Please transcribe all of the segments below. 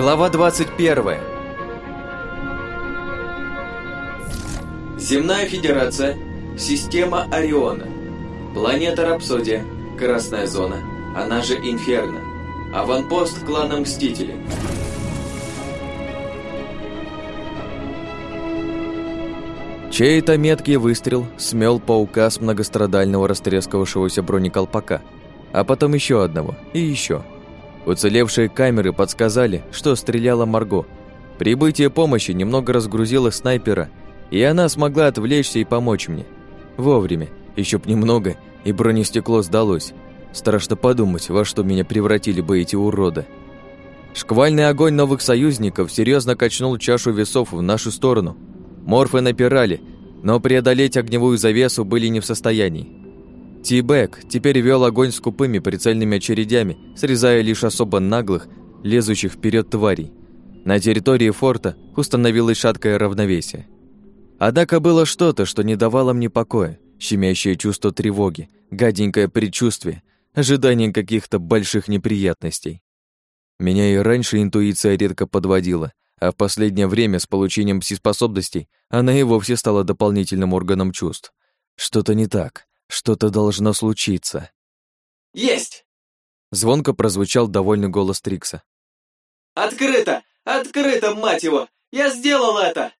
Глава 21. Земная Федерация, система Ориона, планета Рапсодия, Красная Зона, она же Инферно, аванпост клана Мстители. Чей-то меткий выстрел смел паука с многострадального растрескавшегося бронеколпака, а потом еще одного и еще. Уцелевшие камеры подсказали, что стреляла Марго. Прибытие помощи немного разгрузило снайпера, и она смогла отвлечься и помочь мне. Вовремя, еще б немного, и бронестекло сдалось. Страшно подумать, во что меня превратили бы эти уроды. Шквальный огонь новых союзников серьезно качнул чашу весов в нашу сторону. Морфы напирали, но преодолеть огневую завесу были не в состоянии. Ти-Бэк теперь вел огонь скупыми прицельными очередями, срезая лишь особо наглых, лезущих вперед тварей. На территории форта установилось шаткое равновесие. Однако было что-то, что не давало мне покоя, щемящее чувство тревоги, гаденькое предчувствие, ожидание каких-то больших неприятностей. Меня и раньше интуиция редко подводила, а в последнее время с получением пси-способностей она и вовсе стала дополнительным органом чувств. Что-то не так. Что-то должно случиться. «Есть!» Звонко прозвучал довольный голос Трикса. «Открыто! Открыто, мать его! Я сделал это!»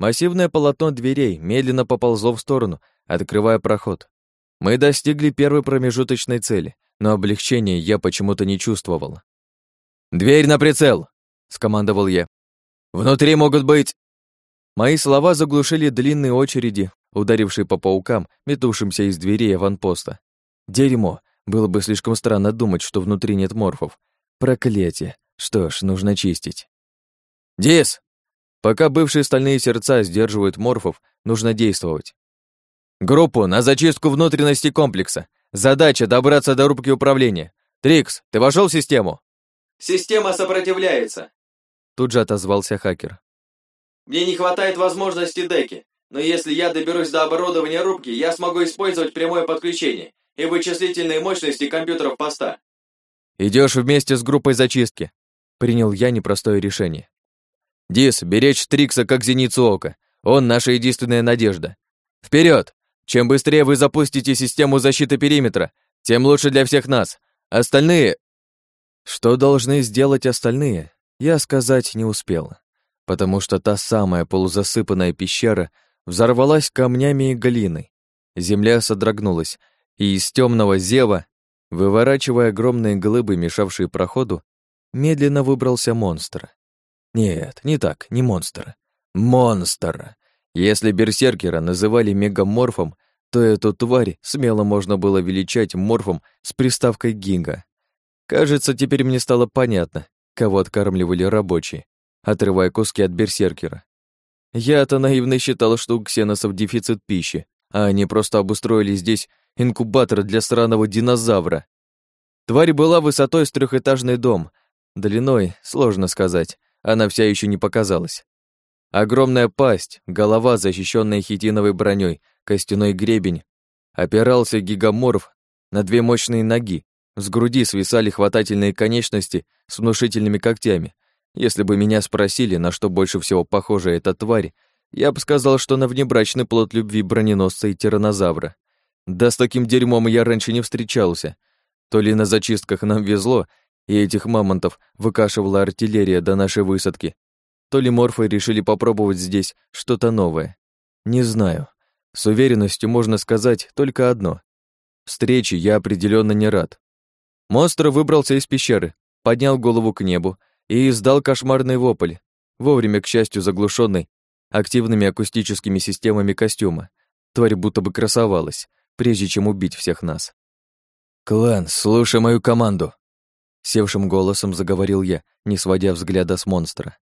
Массивное полотно дверей медленно поползло в сторону, открывая проход. Мы достигли первой промежуточной цели, но облегчения я почему-то не чувствовал. «Дверь на прицел!» — скомандовал я. «Внутри могут быть...» Мои слова заглушили длинные очереди, ударившие по паукам, метувшимся из дверей аванпоста. Дерьмо. Было бы слишком странно думать, что внутри нет морфов. Проклятие. Что ж, нужно чистить. «Дис!» Пока бывшие стальные сердца сдерживают морфов, нужно действовать. «Группу на зачистку внутренности комплекса. Задача добраться до рубки управления. Трикс, ты вошел в систему?» «Система сопротивляется», Тут же отозвался хакер. «Мне не хватает возможности деки. Но если я доберусь до оборудования рубки, я смогу использовать прямое подключение и вычислительные мощности компьютеров поста. Идешь вместе с группой зачистки. Принял я непростое решение. Дис, беречь Трикса как зеницу ока. Он наша единственная надежда. Вперед! Чем быстрее вы запустите систему защиты периметра, тем лучше для всех нас. Остальные... Что должны сделать остальные, я сказать не успел, потому что та самая полузасыпанная пещера взорвалась камнями и глиной. Земля содрогнулась, и из темного зева, выворачивая огромные глыбы, мешавшие проходу, медленно выбрался монстр. Нет, не так, не монстр. Монстр! Если берсеркера называли мегаморфом, то эту тварь смело можно было величать морфом с приставкой гинга. Кажется, теперь мне стало понятно, кого откармливали рабочие, отрывая куски от берсеркера. Я-то наивно считал, что у ксеносов дефицит пищи, а они просто обустроили здесь инкубатор для сраного динозавра. Тварь была высотой с трехэтажный дом, длиной, сложно сказать, она вся еще не показалась. Огромная пасть, голова, защищенная хитиновой броней, костяной гребень. Опирался гигаморф на две мощные ноги. С груди свисали хватательные конечности с внушительными когтями, если бы меня спросили, на что больше всего похожа эта тварь, я бы сказал, что на внебрачный плод любви броненосца и тиранозавра. Да с таким дерьмом я раньше не встречался. То ли на зачистках нам везло, и этих мамонтов выкашивала артиллерия до нашей высадки, то ли морфы решили попробовать здесь что-то новое. Не знаю. С уверенностью можно сказать только одно. Встречи я определенно не рад. Монстр выбрался из пещеры, поднял голову к небу, и издал кошмарный вопль, вовремя, к счастью, заглушенный активными акустическими системами костюма. Тварь будто бы красовалась, прежде чем убить всех нас. «Клан, слушай мою команду!» Севшим голосом заговорил я, не сводя взгляда с монстра.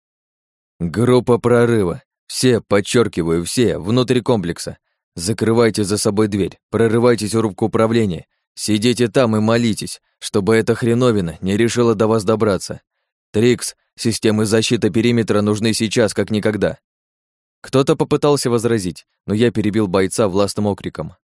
«Группа прорыва. Все, подчеркиваю, все, внутри комплекса. Закрывайте за собой дверь, прорывайтесь в рубку управления, сидите там и молитесь, чтобы эта хреновина не решила до вас добраться. Трикс, системы защиты периметра нужны сейчас, как никогда. Кто-то попытался возразить, но я перебил бойца властным окриком.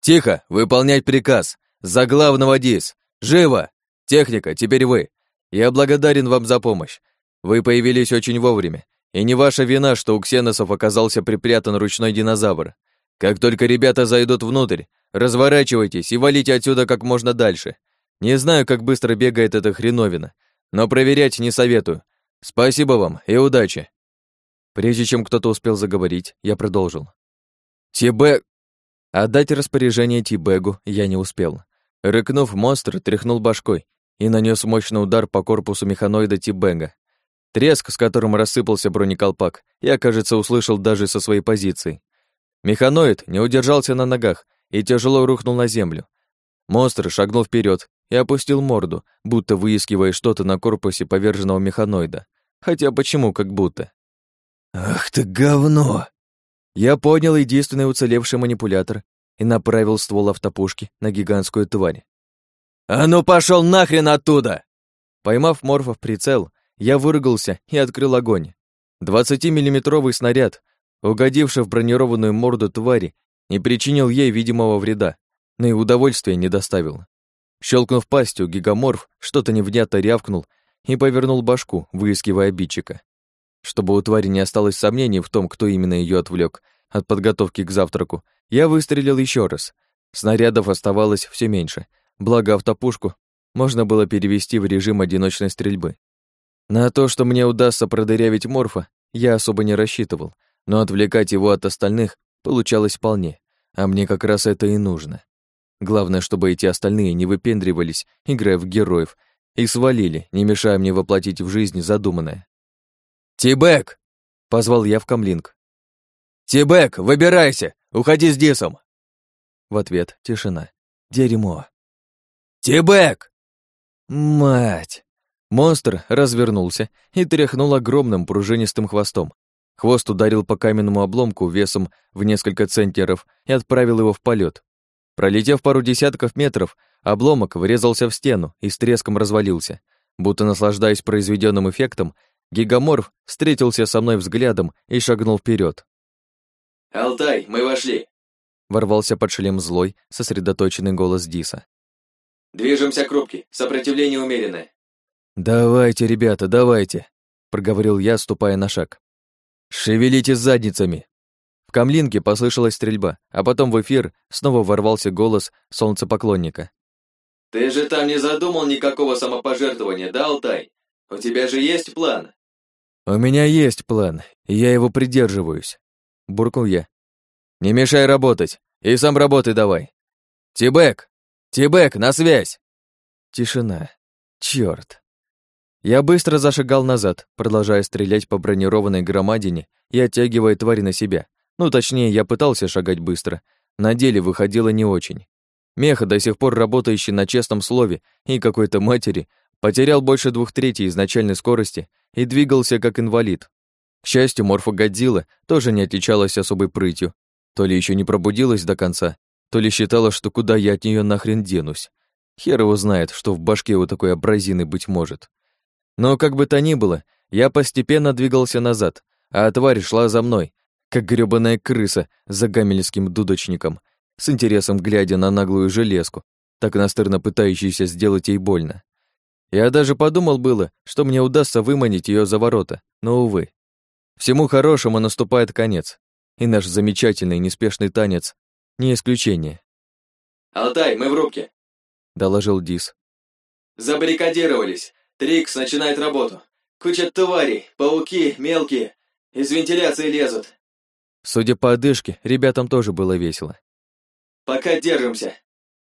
«Тихо! Выполнять приказ! За главного ДИС! Живо! Техника, теперь вы! Я благодарен вам за помощь. Вы появились очень вовремя, и не ваша вина, что у ксеносов оказался припрятан ручной динозавр. Как только ребята зайдут внутрь, разворачивайтесь и валите отсюда как можно дальше. Не знаю, как быстро бегает эта хреновина, но проверять не советую. Спасибо вам и удачи. Прежде чем кто-то успел заговорить, я продолжил. Тибе... Отдать распоряжение Тибегу я не успел. Рыкнув, монстр тряхнул башкой и нанес мощный удар по корпусу механоида Тибега. Треск, с которым рассыпался бронеколпак, я, кажется, услышал даже со своей позиции. Механоид не удержался на ногах и тяжело рухнул на землю. Монстр шагнул вперед и опустил морду, будто выискивая что-то на корпусе поверженного механоида. Хотя почему как будто? «Ах ты говно!» Я поднял единственный уцелевший манипулятор и направил ствол автопушки на гигантскую тварь. «А ну пошел нахрен оттуда!» Поймав морфа в прицел, я выругался и открыл огонь. Двадцатимиллиметровый снаряд, угодивший в бронированную морду твари, не причинил ей видимого вреда, но и удовольствия не доставил. Щелкнув пастью, гигаморф что-то невнятно рявкнул и повернул башку, выискивая обидчика. Чтобы у твари не осталось сомнений в том, кто именно ее отвлек от подготовки к завтраку, я выстрелил еще раз. Снарядов оставалось все меньше, благо автопушку можно было перевести в режим одиночной стрельбы. На то, что мне удастся продырявить морфа, я особо не рассчитывал, но отвлекать его от остальных получалось вполне, а мне как раз это и нужно. Главное, чтобы эти остальные не выпендривались, играя в героев, и свалили, не мешая мне воплотить в жизнь задуманное. «Тибек!» — позвал я в камлинг. «Тибек, выбирайся! Уходи с Дисом!» В ответ тишина. Дерьмо. «Тибек!» «Мать!» Монстр развернулся и тряхнул огромным пружинистым хвостом. Хвост ударил по каменному обломку весом в несколько центнеров и отправил его в полет. Пролетев пару десятков метров, обломок врезался в стену и с треском развалился. Будто наслаждаясь произведенным эффектом, гигаморф встретился со мной взглядом и шагнул вперед. «Алтай, мы вошли!» Ворвался под шлем злой, сосредоточенный голос Диса. «Движемся к рубке, сопротивление умеренное. «Давайте, ребята, давайте», — проговорил я, ступая на шаг. «Шевелите задницами!» Камлинке послышалась стрельба, а потом в эфир снова ворвался голос солнцепоклонника. «Ты же там не задумал никакого самопожертвования, да, Алтай? У тебя же есть план?» «У меня есть план, и я его придерживаюсь», — буркнул я. «Не мешай работать, и сам работай давай. Тибек! Тибек, на связь!» Тишина. Чёрт. Я быстро зашагал назад, продолжая стрелять по бронированной громадине и оттягивая твари на себя. Ну, точнее, я пытался шагать быстро. На деле выходило не очень. Меха, до сих пор работающий на честном слове и какой-то матери, потерял больше двух третей изначальной скорости и двигался как инвалид. К счастью, морфогодзилла тоже не отличалась особой прытью. То ли еще не пробудилась до конца, то ли считала, что куда я от нее нахрен денусь. Хер его знает, что в башке у такой абразины быть может. Но как бы то ни было, я постепенно двигался назад, а тварь шла за мной, как грёбаная крыса за гамельским дудочником, с интересом глядя на наглую железку, так настырно пытающуюся сделать ей больно. Я даже подумал было, что мне удастся выманить ее за ворота, но, увы. Всему хорошему наступает конец, и наш замечательный неспешный танец — не исключение. «Алтай, мы в рубке», — доложил Дис. «Забаррикадировались. Трикс начинает работу. Куча тварей, пауки, мелкие. Из вентиляции лезут. Судя по одышке, ребятам тоже было весело. Пока держимся.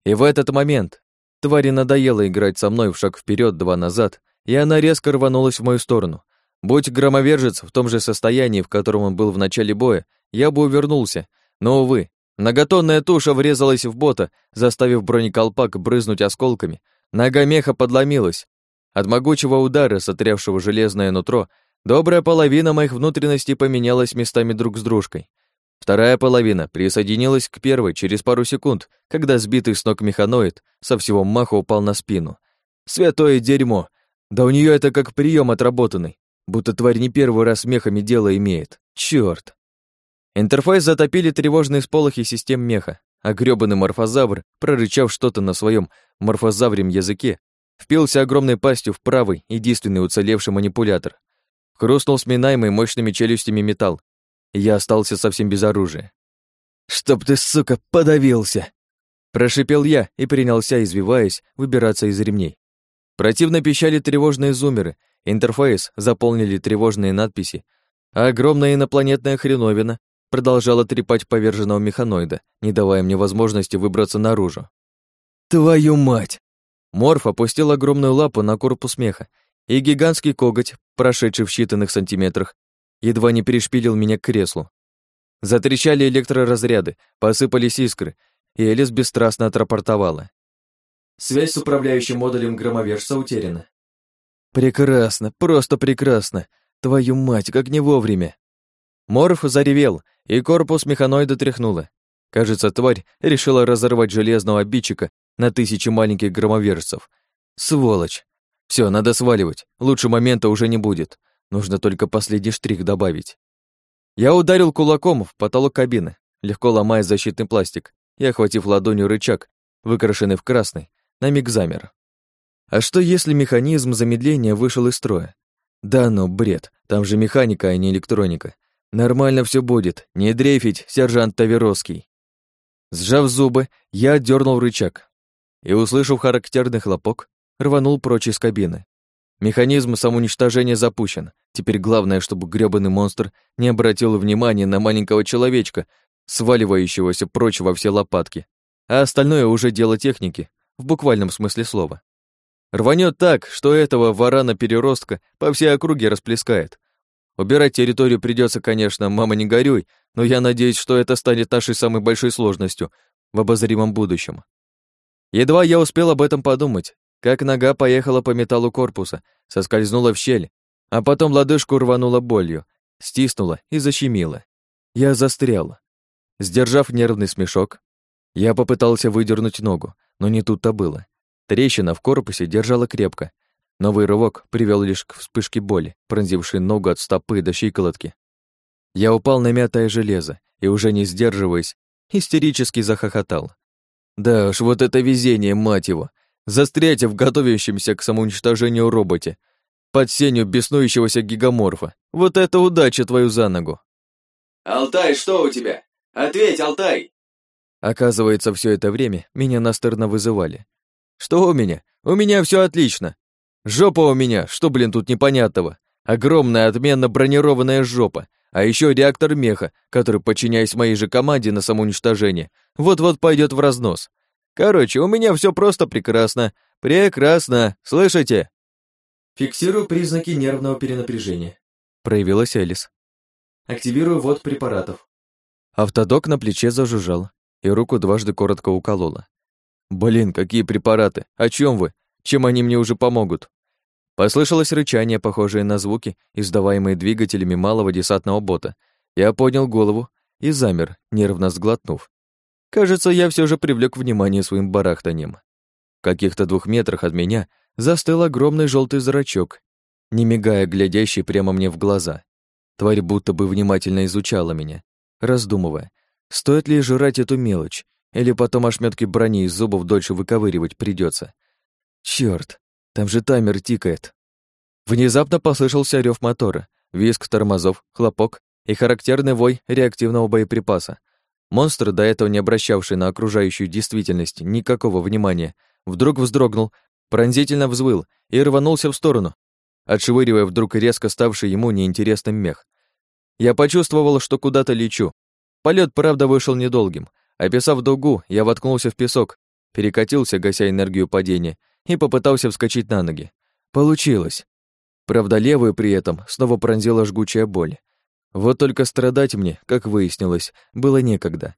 И в этот момент твари надоело играть со мной в шаг вперед, два назад, и она резко рванулась в мою сторону. Будь громовержец в том же состоянии, в котором он был в начале боя, я бы увернулся, но, увы, многотонная туша врезалась в бота, заставив бронеколпак брызнуть осколками, нога меха подломилась, от могучего удара, сотрявшего железное нутро, добрая половина моих внутренностей поменялась местами друг с дружкой. Вторая половина присоединилась к первой через пару секунд, когда сбитый с ног механоид со всего маха упал на спину. Святое дерьмо! Да у нее это как прием отработанный, будто тварь не первый раз мехами дело имеет. Черт! Интерфейс затопили тревожные сполохи систем меха, а грёбаный морфозавр, прорычав что-то на своем морфозаврем языке, Впился огромной пастью в правый, единственный уцелевший манипулятор. Хрустнул сминаемый мощными челюстями металл, я остался совсем без оружия. «Чтоб ты, сука, подавился!» Прошипел я и принялся, извиваясь, выбираться из ремней. Противно пищали тревожные зумеры, интерфейс заполнили тревожные надписи, а огромная инопланетная хреновина продолжала трепать поверженного механоида, не давая мне возможности выбраться наружу. «Твою мать!» Морф опустил огромную лапу на корпус меха, и гигантский коготь, прошедший в считанных сантиметрах, едва не перешпилил меня к креслу. Затрещали электроразряды, посыпались искры, и Элис бесстрастно отрапортовала. Связь с управляющим модулем громовержца утеряна. Прекрасно, просто прекрасно. Твою мать, как не вовремя. Морф заревел, и корпус механоида тряхнуло. Кажется, тварь решила разорвать железного обидчика на тысячи маленьких громовержцев. Сволочь. Все, надо сваливать. Лучше момента уже не будет. Нужно только последний штрих добавить. Я ударил кулаком в потолок кабины, легко ломая защитный пластик, и, охватив ладонью рычаг, выкрашенный в красный, на миг замер. А что, если механизм замедления вышел из строя? Да ну, бред, там же механика, а не электроника. Нормально все будет, не дрейфить, сержант Таверовский. Сжав зубы, я отдернул рычаг и, услышав характерный хлопок, рванул прочь из кабины. Механизм самоуничтожения запущен. Теперь главное, чтобы грёбаный монстр не обратил внимания на маленького человечка, сваливающегося прочь во все лопатки. А остальное уже дело техники, в буквальном смысле слова. Рванет так, что этого варана-переростка по всей округе расплескает. Убирать территорию придется, конечно, мама не горюй, но я надеюсь, что это станет нашей самой большой сложностью в обозримом будущем. Едва я успел об этом подумать, как нога поехала по металлу корпуса, соскользнула в щель, а потом лодыжку рванула болью, стиснула и защемила. Я застрял. Сдержав нервный смешок, я попытался выдернуть ногу, но не тут-то было. Трещина в корпусе держала крепко. Новый рывок привел лишь к вспышке боли, пронзившей ногу от стопы до щиколотки. Я упал на мятое железо и, уже не сдерживаясь, истерически захохотал. Да уж, вот это везение, мать его! Застрять в готовящемся к самоуничтожению роботе, под сенью беснующегося гигаморфа. Вот это удача твою за ногу! «Алтай, что у тебя? Ответь, Алтай!» Оказывается, все это время меня настырно вызывали. Что у меня? У меня все отлично. Жопа у меня, что, блин, тут непонятного? Огромная, отменно бронированная жопа, а еще реактор меха, который, подчиняясь моей же команде на самоуничтожение, вот-вот пойдет в разнос. Короче, у меня все просто прекрасно. Прекрасно, слышите? Фиксирую признаки нервного перенапряжения. Проявилась Элис. Активирую ввод препаратов. Автодок на плече зажужжал, и руку дважды коротко уколола. «Блин, какие препараты! О чем вы? Чем они мне уже помогут?» Послышалось рычание, похожее на звуки, издаваемые двигателями малого десантного бота. Я поднял голову и замер, нервно сглотнув. Кажется, я все же привлек внимание своим барахтанием. В каких-то двух метрах от меня застыл огромный желтый зрачок, не мигая, глядящий прямо мне в глаза. Тварь будто бы внимательно изучала меня, раздумывая, стоит ли жрать эту мелочь, или потом ошметки брони из зубов дольше выковыривать придется. Черт, там же таймер тикает. Внезапно послышался рев мотора, визг тормозов, хлопок и характерный вой реактивного боеприпаса. Монстр, до этого не обращавший на окружающую действительность никакого внимания, вдруг вздрогнул, пронзительно взвыл и рванулся в сторону, отшвыривая вдруг резко ставший ему неинтересным мех. Я почувствовал, что куда-то лечу. Полет, правда, вышел недолгим. Описав дугу, я воткнулся в песок, перекатился, гася энергию падения, и попытался вскочить на ноги. Получилось. Правда, левую при этом снова пронзила жгучая боль. Вот только страдать мне, как выяснилось, было некогда.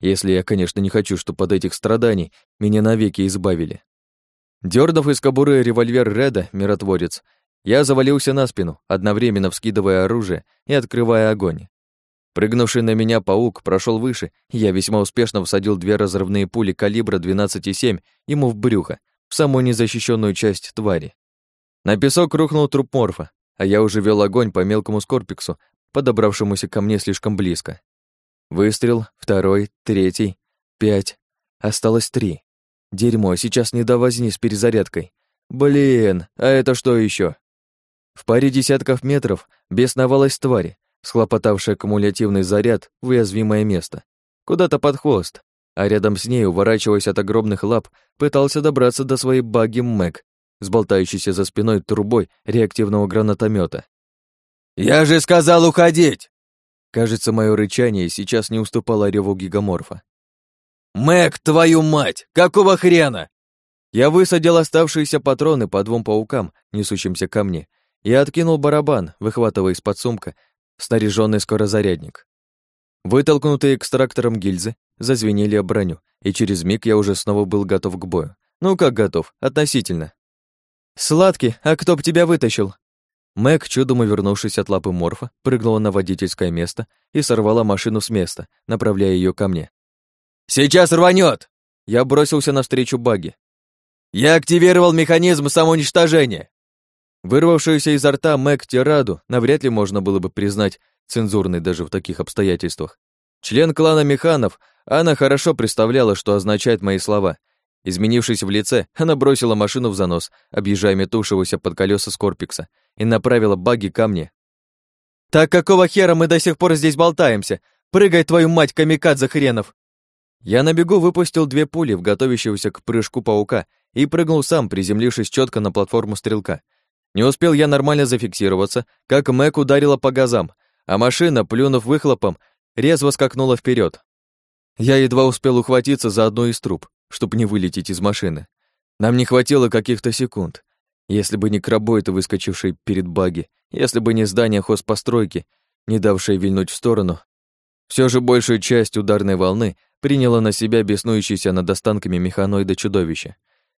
Если я, конечно, не хочу, чтобы под этих страданий меня навеки избавили. Дёрнув из кобуры револьвер Реда, миротворец, я завалился на спину, одновременно вскидывая оружие и открывая огонь. Прыгнувший на меня паук прошел выше, я весьма успешно всадил две разрывные пули калибра 12,7 ему в брюхо, в самую незащищенную часть твари. На песок рухнул труп морфа, а я уже вел огонь по мелкому скорпиксу, подобравшемуся ко мне слишком близко. Выстрел, второй, третий, пять. Осталось три. Дерьмо, сейчас не до возни с перезарядкой. Блин, а это что еще? В паре десятков метров бесновалась тварь, схлопотавшая кумулятивный заряд в уязвимое место. Куда-то под хвост, а рядом с ней, уворачиваясь от огромных лап, пытался добраться до своей баги Мэг, сболтающейся за спиной трубой реактивного гранатомета. «Я же сказал уходить!» Кажется, мое рычание сейчас не уступало реву гигаморфа. «Мэг, твою мать! Какого хрена?» Я высадил оставшиеся патроны по двум паукам, несущимся ко мне, и откинул барабан, выхватывая из-под сумка снаряженный скорозарядник. Вытолкнутые экстрактором гильзы зазвенели об броню, и через миг я уже снова был готов к бою. Ну как готов, относительно. «Сладкий, а кто б тебя вытащил?» Мэг, чудом увернувшись от лапы Морфа, прыгнула на водительское место и сорвала машину с места, направляя ее ко мне. «Сейчас рванет! Я бросился навстречу Баги. «Я активировал механизм самоуничтожения!» Вырвавшуюся изо рта Мэг тираду навряд ли можно было бы признать цензурной даже в таких обстоятельствах. Член клана Механов, она хорошо представляла, что означают мои слова. Изменившись в лице, она бросила машину в занос, объезжая метувшегося под колеса Скорпикса, и направила баги ко мне. «Так какого хера мы до сих пор здесь болтаемся? Прыгай, твою мать, камикадзе хренов!» Я на бегу выпустил две пули в готовящегося к прыжку паука и прыгнул сам, приземлившись четко на платформу стрелка. Не успел я нормально зафиксироваться, как Мэг ударила по газам, а машина, плюнув выхлопом, резво скакнула вперед. Я едва успел ухватиться за одну из труб, чтобы не вылететь из машины. Нам не хватило каких-то секунд. Если бы не крабойты, выскочившие перед баги, если бы не здание хозпостройки, не давшее вильнуть в сторону, все же большую часть ударной волны приняло на себя беснующееся над останками механоида чудовище.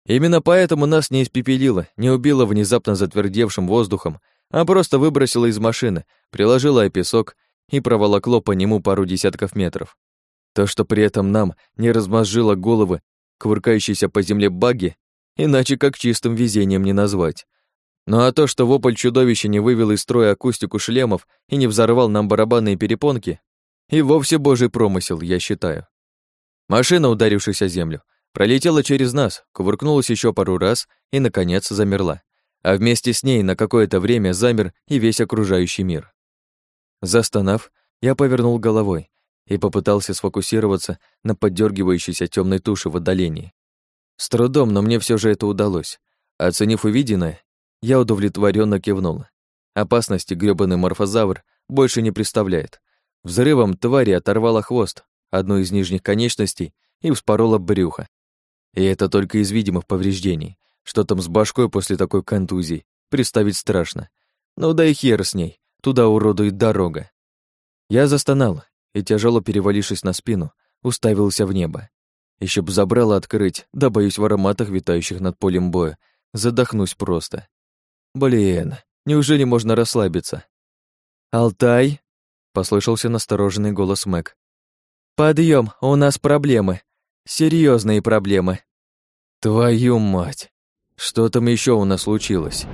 Именно поэтому нас не испепелило, не убило внезапно затвердевшим воздухом, а просто выбросило из машины, приложило о песок и проволокло по нему пару десятков метров. То, что при этом нам не размозжило головы кувыркающейся по земле баги, иначе как чистым везением не назвать. Ну а то, что вопль чудовища не вывел из строя акустику шлемов и не взорвал нам барабанные перепонки, и вовсе божий промысел, я считаю. Машина, ударившись о землю, пролетела через нас, кувыркнулась еще пару раз и, наконец, замерла. А вместе с ней на какое-то время замер и весь окружающий мир. Застонав, я повернул головой и попытался сфокусироваться на поддергивающейся темной туше в отдалении. С трудом, но мне все же это удалось. Оценив увиденное, я удовлетворенно кивнул. Опасности грёбаный морфозавр больше не представляет. Взрывом твари оторвала хвост, одну из нижних конечностей, и вспорола брюхо. И это только из видимых повреждений. Что там с башкой после такой контузии, представить страшно. Ну да и хер с ней, туда уродует дорога. Я застонал и, тяжело перевалившись на спину, уставился в небо. Еще б забрало открыть, да боюсь в ароматах, витающих над полем боя, задохнусь просто. Блин, неужели можно расслабиться? «Алтай?» — послышался настороженный голос Мэг. «Подъем, у нас проблемы. Серьезные проблемы». «Твою мать! Что там еще у нас случилось?»